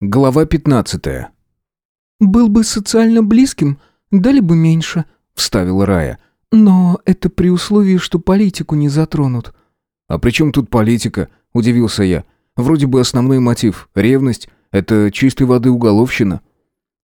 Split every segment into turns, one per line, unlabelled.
Глава 15.
«Был бы социально близким, дали бы меньше», — вставила Рая. «Но это при условии, что политику не затронут».
«А при чем тут политика?» — удивился я. «Вроде бы основной мотив — ревность. Это чистой воды уголовщина».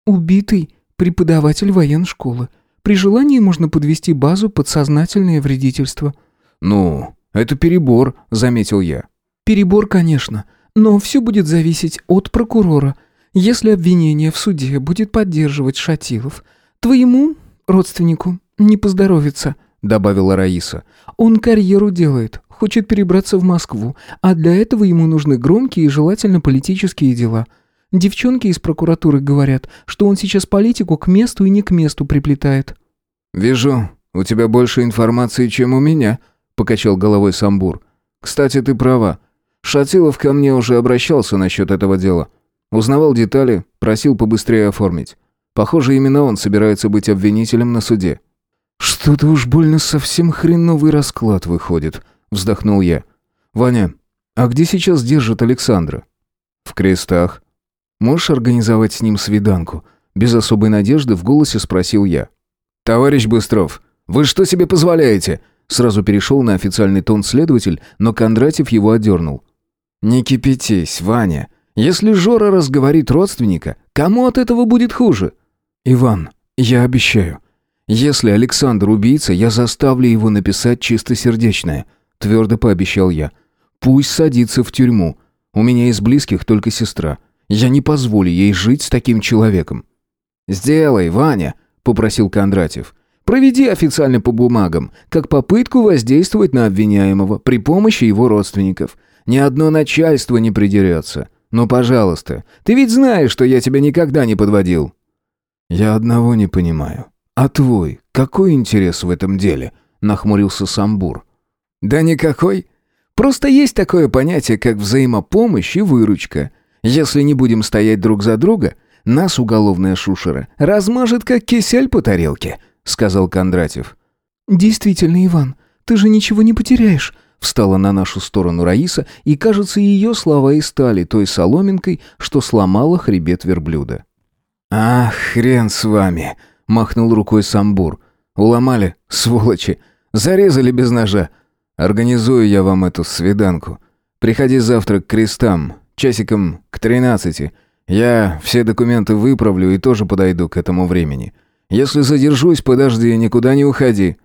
«Убитый преподаватель военной школы. При желании можно подвести базу под сознательное вредительство».
«Ну, это перебор», — заметил я.
«Перебор, конечно. Но все будет зависеть от прокурора. Если обвинение в суде будет поддерживать Шатилов, твоему родственнику не поздоровится», — добавила Раиса. «Он карьеру делает, хочет перебраться в Москву, а для этого ему нужны громкие и желательно политические дела». Девчонки из прокуратуры говорят, что он сейчас политику к месту и не к месту приплетает».
«Вижу, у тебя больше информации, чем у меня», — покачал головой Самбур. «Кстати, ты права. Шатилов ко мне уже обращался насчет этого дела. Узнавал детали, просил побыстрее оформить. Похоже, именно он собирается быть обвинителем на суде. «Что-то уж больно совсем хреновый расклад выходит», — вздохнул я. «Ваня, а где сейчас держат Александра?» «В крестах. Можешь организовать с ним свиданку?» Без особой надежды в голосе спросил я. «Товарищ Быстров, вы что себе позволяете?» Сразу перешел на официальный тон следователь, но Кондратьев его одернул. «Не кипятись, Ваня. Если Жора разговорит родственника, кому от этого будет хуже?» «Иван, я обещаю. Если Александр убийца, я заставлю его написать чистосердечное», — твердо пообещал я. «Пусть садится в тюрьму. У меня из близких только сестра. Я не позволю ей жить с таким человеком». «Сделай, Ваня», — попросил Кондратьев. «Проведи официально по бумагам, как попытку воздействовать на обвиняемого при помощи его родственников. Ни одно начальство не придерется. Ну, пожалуйста, ты ведь знаешь, что я тебя никогда не подводил». «Я одного не понимаю. А твой, какой интерес в этом деле?» — нахмурился Самбур. «Да никакой. Просто есть такое понятие, как взаимопомощь и выручка. Если не будем стоять друг за друга, нас уголовная шушера размажет, как кисель по тарелке», — сказал Кондратьев.
«Действительно, Иван, ты же ничего не потеряешь», Встала на нашу сторону Раиса, и, кажется, ее слова и стали той соломинкой, что сломала хребет верблюда.
«Ах, хрен с вами!» — махнул рукой Самбур. «Уломали, сволочи! Зарезали без ножа! Организую я вам эту свиданку. Приходи завтра к крестам, часиком к тринадцати. Я все документы выправлю и тоже подойду к этому времени. Если задержусь, подожди, никуда не уходи».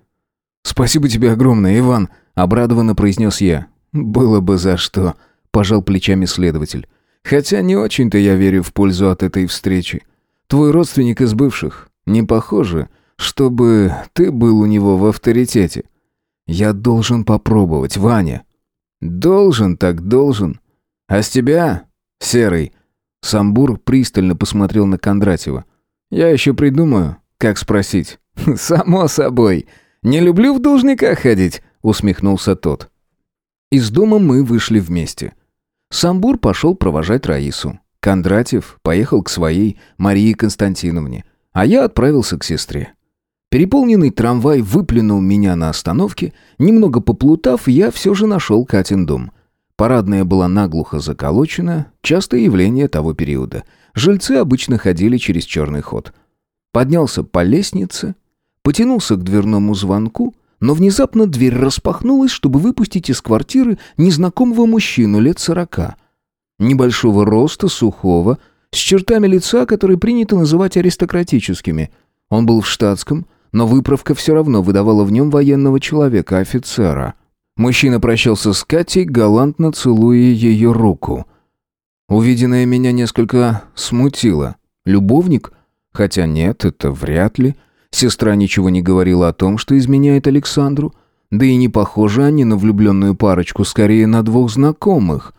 «Спасибо тебе огромное, Иван!» Обрадованно произнес я. «Было бы за что», — пожал плечами следователь. «Хотя не очень-то я верю в пользу от этой встречи. Твой родственник из бывших. Не похоже, чтобы ты был у него в авторитете. Я должен попробовать, Ваня». «Должен так должен. А с тебя, Серый...» Самбур пристально посмотрел на Кондратьева. «Я еще придумаю, как спросить». «Само собой. Не люблю в должниках ходить усмехнулся тот. Из дома мы вышли вместе. Самбур пошел провожать Раису. Кондратьев поехал к своей Марии Константиновне, а я отправился к сестре. Переполненный трамвай выплюнул меня на остановке. Немного поплутав, я все же нашел Катин дом. Парадная была наглухо заколочена, частое явление того периода. Жильцы обычно ходили через черный ход. Поднялся по лестнице, потянулся к дверному звонку — но внезапно дверь распахнулась, чтобы выпустить из квартиры незнакомого мужчину лет сорока. Небольшого роста, сухого, с чертами лица, которые принято называть аристократическими. Он был в штатском, но выправка все равно выдавала в нем военного человека, офицера. Мужчина прощался с Катей, галантно целуя ее руку. Увиденное меня несколько смутило. Любовник? Хотя нет, это вряд ли. — Сестра ничего не говорила о том, что изменяет Александру. Да и не похожи они на влюбленную парочку, скорее на двух знакомых.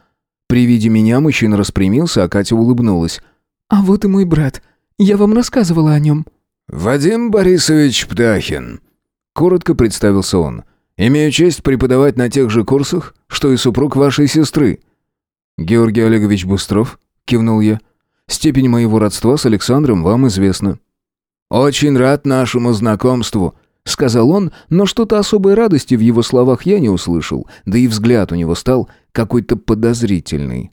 При виде меня мужчина распрямился, а Катя улыбнулась.
«А вот и мой брат. Я вам рассказывала о нем».
«Вадим Борисович Птахин», — коротко представился он. «Имею честь преподавать на тех же курсах, что и супруг вашей сестры».
«Георгий Олегович Бустров», — кивнул я. «Степень моего родства с Александром вам известна».
«Очень рад нашему знакомству», —
сказал он, но что-то особой радости в его словах я не услышал, да и взгляд у него стал какой-то подозрительный.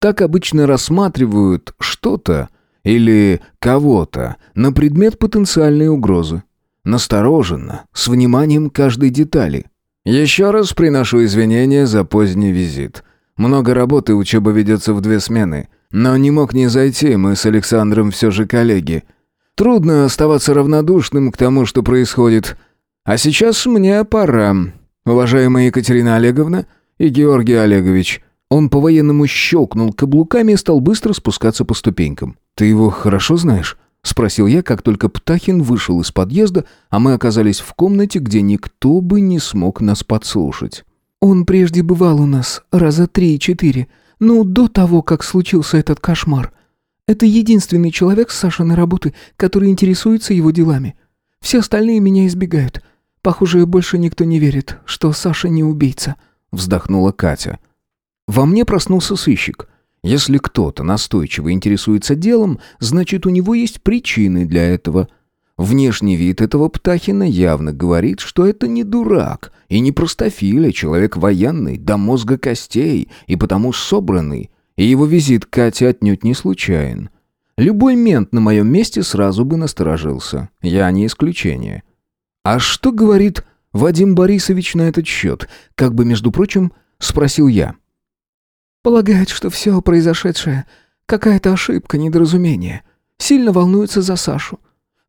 Так обычно рассматривают что-то или кого-то на предмет потенциальной угрозы. Настороженно, с вниманием каждой детали. «Еще раз приношу извинения за поздний визит. Много работы, учеба ведется в две смены. Но не мог не зайти, мы с Александром все же коллеги. Трудно оставаться равнодушным к тому, что происходит. А сейчас мне пора. Уважаемая Екатерина Олеговна и Георгий Олегович». Он по-военному щелкнул каблуками и стал быстро спускаться по ступенькам. «Ты его хорошо знаешь?» — спросил я, как только Птахин вышел из подъезда, а мы оказались в комнате, где никто бы не смог нас подслушать.
«Он прежде бывал у нас раза три-четыре, ну, до того, как случился этот кошмар. Это единственный человек с Сашиной работы, который интересуется его делами. Все остальные меня избегают. Похоже, больше никто не верит, что Саша не убийца», — вздохнула Катя.
Во мне проснулся сыщик. Если кто-то настойчиво интересуется делом, значит, у него есть причины для этого. Внешний вид этого Птахина явно говорит, что это не дурак и не простофиля, человек военный, до мозга костей и потому собранный, и его визит к Кате отнюдь не случайен. Любой мент на моем месте сразу бы насторожился. Я не исключение. А что говорит Вадим Борисович на этот счет? Как бы, между прочим, спросил я.
Полагает, что все произошедшее — какая-то ошибка, недоразумение. Сильно волнуется за Сашу.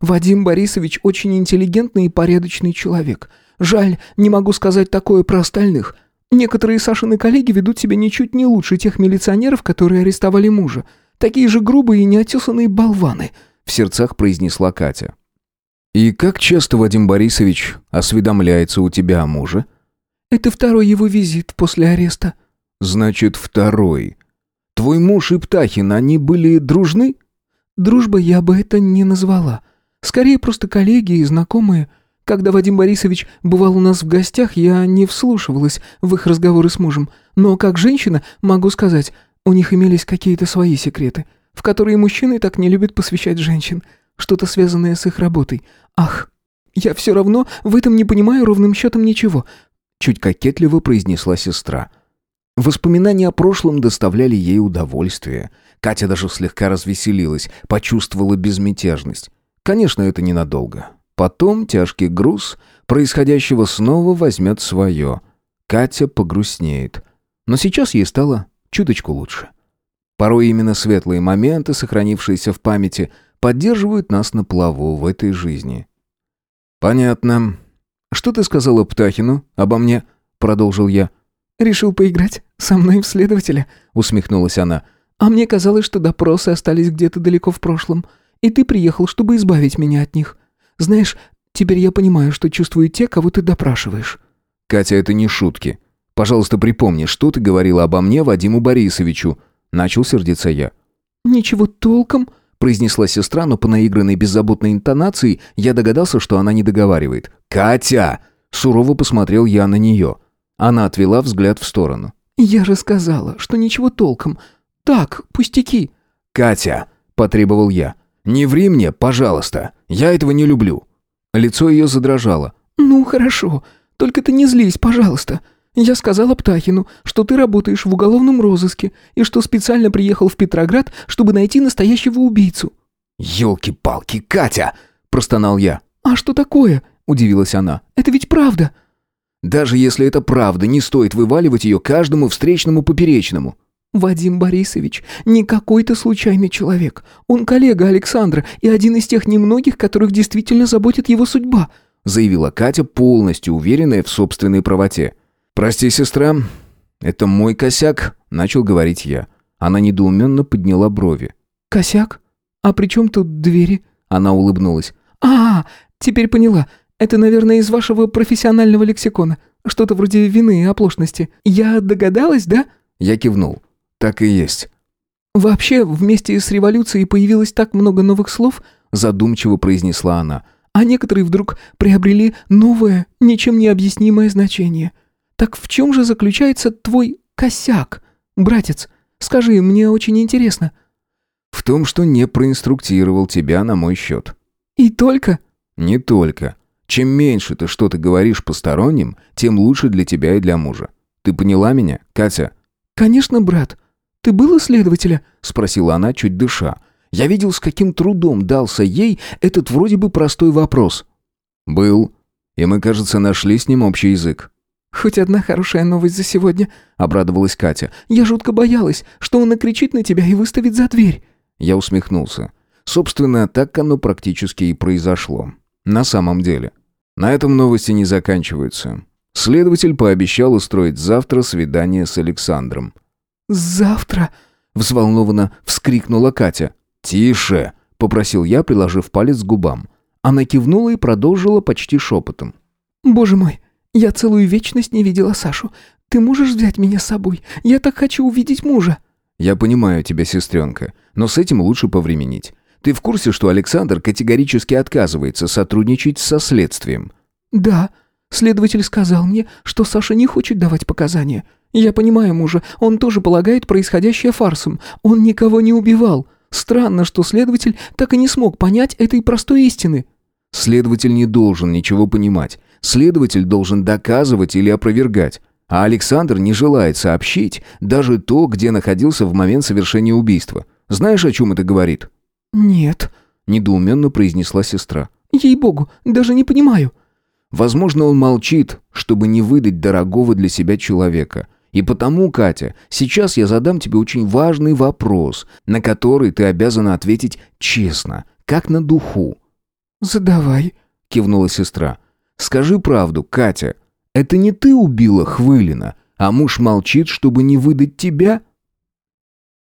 Вадим Борисович очень интеллигентный и порядочный человек. Жаль, не могу сказать такое про остальных. Некоторые Сашины коллеги ведут себя ничуть не лучше тех милиционеров, которые арестовали мужа. Такие же грубые и неотесанные болваны», — в сердцах произнесла Катя.
«И как часто Вадим Борисович осведомляется у тебя о муже?»
«Это второй его визит после ареста»,
Значит, второй. Твой муж и Птахин, они были дружны?
Дружба я бы это не назвала. Скорее, просто коллеги и знакомые. Когда Вадим Борисович бывал у нас в гостях, я не вслушивалась в их разговоры с мужем. Но как женщина могу сказать, у них имелись какие-то свои секреты, в которые мужчины так не любят посвящать женщин. Что-то связанное с их работой. Ах, я все равно в этом не понимаю ровным счетом ничего.
Чуть кокетливо произнесла сестра. — Воспоминания о прошлом доставляли ей удовольствие. Катя даже слегка развеселилась, почувствовала безмятежность. Конечно, это ненадолго. Потом тяжкий груз происходящего снова возьмет свое. Катя погрустнеет. Но сейчас ей стало чуточку лучше. Порой именно светлые моменты, сохранившиеся в памяти, поддерживают нас на плаву в этой жизни. «Понятно. Что ты сказала Птахину обо мне?» — продолжил я.
— «Решил поиграть со мной в следователя?» — усмехнулась она. «А мне казалось, что допросы остались где-то далеко в прошлом, и ты приехал, чтобы избавить меня от них. Знаешь, теперь я понимаю, что чувствуют те, кого ты допрашиваешь».
«Катя, это не шутки. Пожалуйста, припомни, что ты говорила обо мне Вадиму Борисовичу?» Начал сердиться я.
«Ничего толком», — произнесла сестра, но по наигранной беззаботной интонации я догадался, что она не договаривает.
«Катя!» — сурово посмотрел я на нее. Она отвела взгляд в сторону.
«Я же сказала, что ничего толком. Так, пустяки».
«Катя», — потребовал я, — «не ври мне, пожалуйста. Я этого не люблю». Лицо ее задрожало.
«Ну, хорошо. Только ты не злись, пожалуйста. Я сказала Птахину, что ты работаешь в уголовном розыске и что специально приехал в Петроград, чтобы найти настоящего убийцу».
«Елки-палки, Катя!» – простонал я.
«А что такое?» – удивилась она. «Это ведь правда».
Даже если это правда, не стоит вываливать ее каждому встречному поперечному.
Вадим Борисович не какой-то случайный человек. Он коллега Александра и один из тех немногих, которых действительно заботит его судьба»,
заявила Катя, полностью уверенная в собственной правоте. «Прости, сестра, это мой косяк», начал говорить я. Она недоуменно подняла брови.
«Косяк? А при чем тут двери?»
Она улыбнулась.
«А, теперь поняла. Это, наверное, из вашего профессионального лексикона. Что-то вроде вины и оплошности. Я догадалась, да?»
Я кивнул. «Так и есть».
«Вообще, вместе с революцией появилось так много новых слов», задумчиво произнесла она. «А некоторые вдруг приобрели новое, ничем не объяснимое значение. Так в чем же заключается твой косяк, братец? Скажи, мне очень интересно».
«В том, что не проинструктировал тебя на мой счет».
«И только?»
«Не только. Чем меньше ты что-то говоришь посторонним, тем лучше для тебя и для мужа. Ты поняла меня, Катя?»
«Конечно, брат. Ты был у следователя?»
— спросила она, чуть дыша. Я видел, с каким трудом дался ей этот вроде бы простой вопрос. «Был. И мы, кажется, нашли с ним общий язык».
«Хоть одна хорошая новость за сегодня», — обрадовалась Катя. «Я жутко боялась, что он накричит на тебя и выставит за дверь».
Я усмехнулся. Собственно, так оно практически и произошло. На самом деле. На этом новости не заканчиваются. Следователь пообещал устроить завтра свидание с Александром.
«Завтра?»
— взволнованно вскрикнула Катя. «Тише!» — попросил я, приложив палец к губам. Она кивнула и продолжила почти шепотом.
«Боже мой, я целую вечность не видела Сашу. Ты можешь взять меня с собой? Я так хочу увидеть мужа».
«Я понимаю тебя, сестренка, но с этим лучше повременить. Ты в курсе, что Александр категорически отказывается сотрудничать со следствием?»
«Да. Следователь сказал мне, что Саша не хочет давать показания. Я понимаю мужа, он тоже полагает происходящее фарсом. Он никого не убивал. Странно, что следователь так и не смог понять этой простой истины».
«Следователь не должен ничего понимать. Следователь должен доказывать или опровергать. А Александр не желает сообщить даже то, где находился в момент совершения убийства. Знаешь, о чем это говорит?»
«Нет», —
недоуменно произнесла сестра.
«Ей-богу, даже не понимаю».
Возможно, он молчит, чтобы не выдать дорогого для себя человека. И потому, Катя, сейчас я задам тебе очень важный вопрос, на который ты обязана ответить честно, как на духу.
«Задавай», —
кивнула сестра. «Скажи правду, Катя, это не ты убила Хвылина, а муж молчит, чтобы не выдать тебя?»